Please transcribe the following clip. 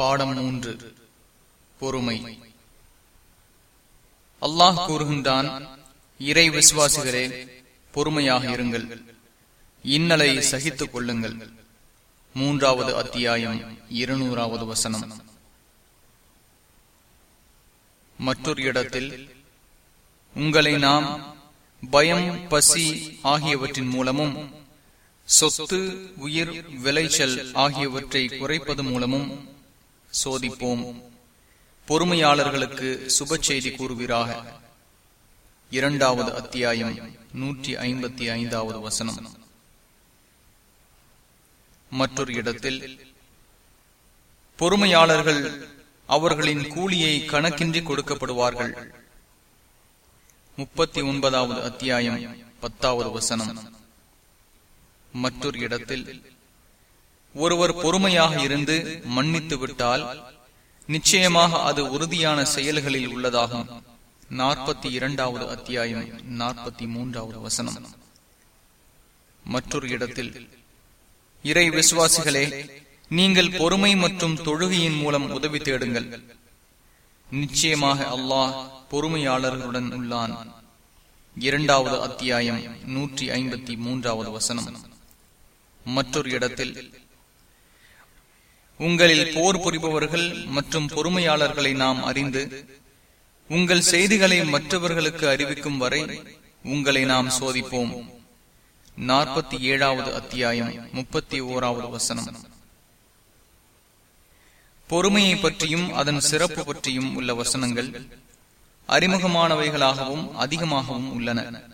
பாடம் மூன்று. பொறுமை. அல்லாஹ் கூறுகின்றான் இறை விசுவாசிகளே பொறுமையாக இருங்கள். இன்னலை சகித்துக் கொள்ளுங்கள். மூன்றாவது அத்தியாயம் இருநூறாவது வசனம். மற்றொரு இடத்தில் உங்களை நாம் பயம் பசி ஆகியவற்றின் மூலமும் சொத்து உயிர் விளைச்சல் ஆகியவற்றை குறைப்பது மூலமும் சோதிப்போம். பொறுமையாளர்களுக்கு சுப செய்தி கூறுவீராக. இரண்டாவது அத்தியாயம் நூற்றி ஐம்பத்தி ஐந்தாவது வசனம். மற்றொரு இடத்தில் பொறுமையாளர்கள் அவர்களின் கூலியை கணக்கின்றி கொடுக்கப்படுவார்கள். முப்பத்தி ஒன்பதாவது அத்தியாயம் பத்தாவது வசனம். மற்றொரு இடத்தில் ஒருவர் பொறுமையாக இருந்து மன்னித்து விட்டால் நிச்சயமாக அது உறுதியான செயல்களில் உள்ளதாகும். நாற்பத்தி இரண்டாவது அத்தியாயம் நாற்பத்தி மூன்றாவது வசனம். மற்றொரு இடத்தில் இறை விசுவாசிகளே நீங்கள் பொறுமை மற்றும் தொழுகையின் மூலம் உதவி தேடுங்கள். நிச்சயமாக அல்லாஹ் பொறுமையாளர்களுடன் உள்ளான். இரண்டாவது அத்தியாயம் நூற்றி ஐம்பத்தி மூன்றாவது வசனம். மற்றொரு இடத்தில் உங்களில் போர் புரிபவர்கள் மற்றும் பொறுமையாளர்களை நாம் அறிந்து உங்கள் செய்திகளை மற்றவர்களுக்கு அறிவிக்கும் வரை உங்களை நாம் சோதிப்போம். நாற்பத்தி ஏழாவது அத்தியாயம் முப்பத்தி ஓராவது வசனம். பொறுமையை பற்றியும் அதன் சிறப்பு பற்றியும் உள்ள வசனங்கள் அறிமுகமானவைகளாகவும் அதிகமாகவும் உள்ளன.